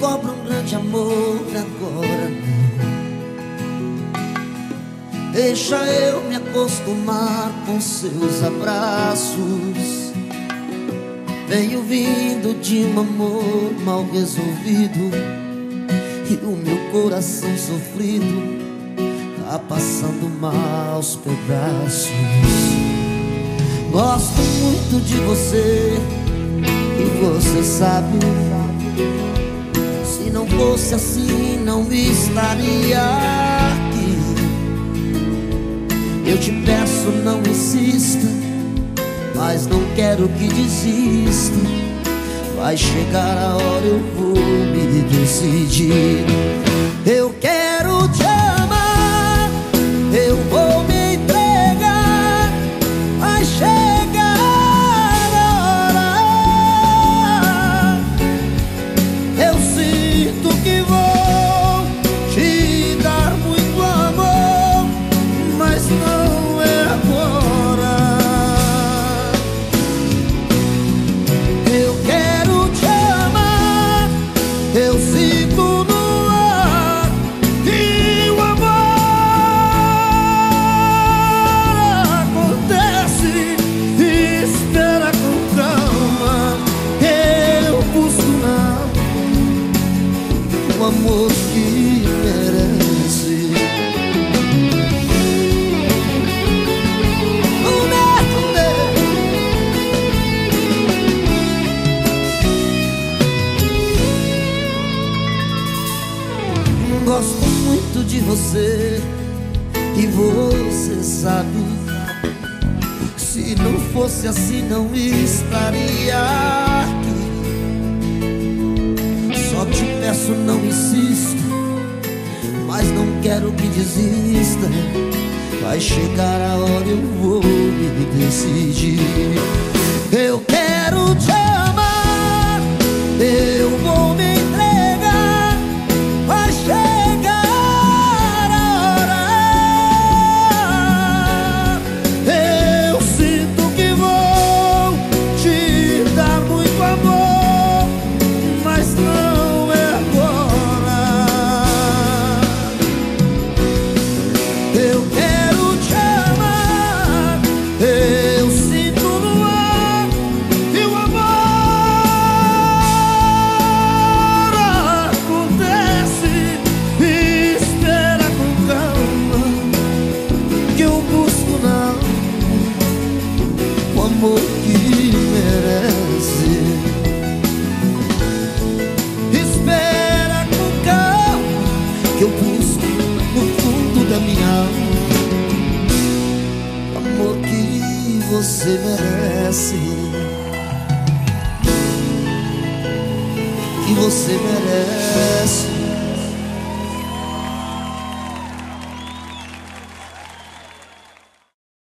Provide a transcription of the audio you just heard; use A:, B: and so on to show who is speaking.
A: cobra um grande amor agora não. Deixa eu me acostumar com seus abraços. Venho vindo de um amor mal resolvido. E o meu coração sofrido tá passando maus pedaços. Gosto muito de você e você sabe. Fosse assim, não estaria eu te peço, não insista, mas não quero que desista. Vai chegar a hora, eu vou me decidir. Amor que merece. Gosto muito de você e você sabe. Se não fosse assim, não estaria aqui. Peço, não insista, mas não quero que desista. Vai chegar a hora, eu vou me decidir. Amor que merece. Espera com calma que eu busco no fundo da minha alma amor que você merece. Que você merece.